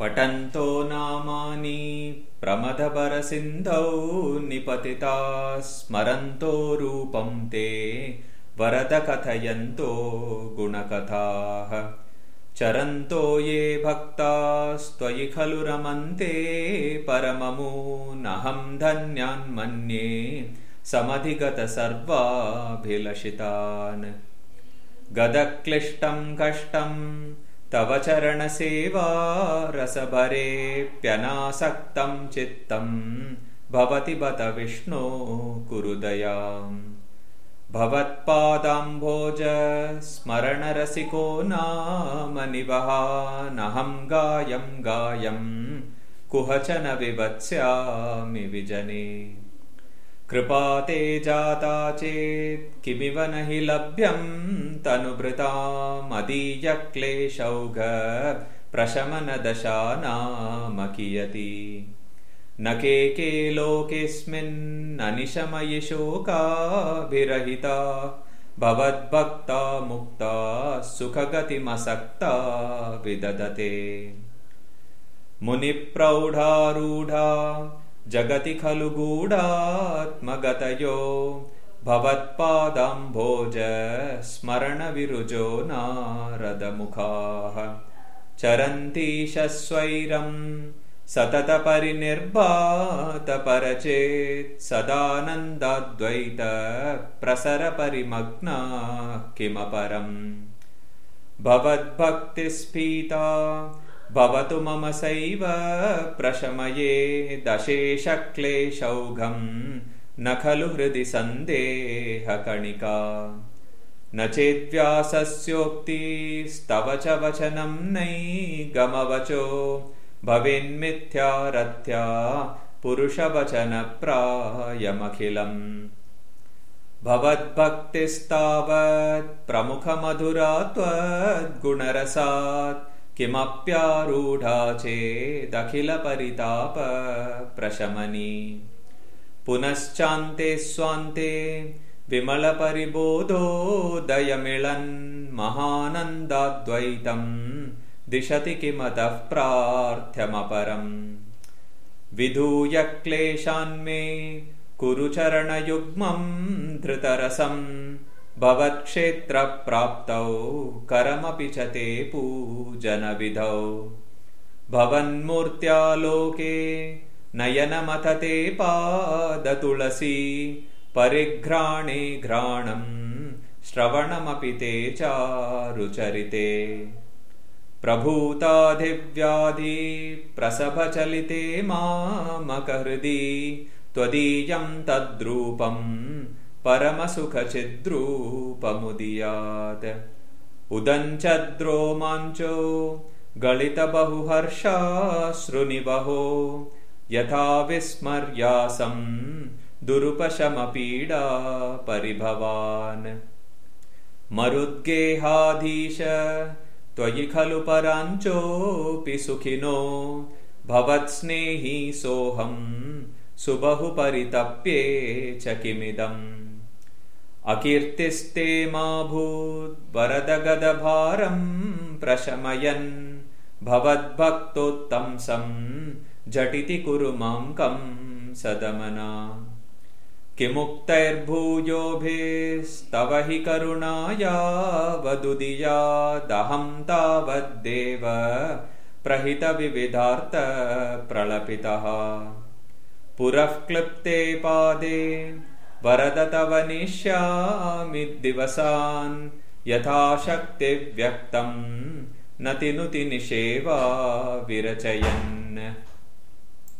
पठन्तो नामानि प्रमदपरसिन्धौ निपतिता स्मरन्तो रूपं ते वरद कथयन्तो गुणकथाः। चरन्तो ये भक्तास्त्वयि खलु रमन्ते परममूनहं धन्यान्मन्ये समधिगतसर्वाभिलषितान् गदक्लिष्टं कष्टं तव चरणसेवा रसभरेऽप्यनासक्तं चित्तं भवति बत विष्णो कुरुदयाम्। भवत्पादाम्भोज स्मरणरसिको नाम निवहानहं गायं गायं कुहचन विवत्स्यामि विजने कृपा ते जाता चेत् किमिव न हि लभ्यं तनुभृतामदीयक्लेशौघ प्रशमनदशानाम कियती न के के लोकेऽस्मिन्ननिशमयि शोकाभिरहिता भवद्भक्ता मुक्ता सुखगतिमसक्ता विदधते। मुनिप्रौढारूढा जगति खलु गूढात्मगतयो। भवत्पादाम्भोज स्मरणविरुजो नारदमुखाः। चरन्तीशस्वैरम् सततपरिनिर्भातपरचेत् सदानन्दाद्वैत प्रसरपरिमग्ना किमपरम्। भवद्भक्तिस्फीता भवतु मम सैव प्रशमये दशेशक्लेशौघम् न खलु हृदि सन्देहकणिका। न चेद्व्यासस्योक्तिस्तव च वचनं नैगमवचो भवेन्मिथ्यारथ्या पुरुषवचनप्रायमखिलम्। भवद्भक्तिस्तावत् प्रमुखमधुरा त्वद्गुणरसात् किमप्यारूढा चेदखिलपरिताप प्रशमनी? पुनश्चान्ते स्वान्ते विमलपरिबोधोदयमिळन् महानन्दाद्वैतम् दिशति किमतः प्रार्थ्यमपरम्। विधूय क्लेशान्मे कुरु चरणयुग्मम् धृतरसम् भवत्क्षेत्रप्राप्तौ करमपि च ते पूजनविधौ। भवन्मूर्त्यालोके नयनमथ ते पादतुलसी परिघ्राणे घ्राणम् श्रवणमपि ते चारुचरिते। प्रभूताधिव्याधि प्रसभचलिते मामकहृदि त्वदीयं तद्रूपम् परमसुखचिद्रूपमुदीयात्। उदञ्चद्रोमाञ्चो गलितबहुहर्षाश्रुनिवहो। यथा विस्मर्यासम् दुरुपशमपीडा परिभवान्। मरुद्गेहाधीश त्वयि खलु पराञ्चोऽपि सुखिनो। भवत्स्नेही सोऽहम् सुबहुपरितप्ये च किमिदम् अकीर्तिस्ते मा भूद्वरदगदभारम् प्रशमयन्। भवद्भक्तोत्तंसम् झटिति कुरु मां कं सदमना। किमुक्तैर्भूयोभिस्तव हि करुणायावदुदियादहं तावद्देव प्रहितविविधार्थप्रलपितः पुरः क्लृप्ते पादे वरद तव नेष्यामि दिवसान् यथाशक्तिव्यक्तम् न तिनुति निषेवा विरचयन्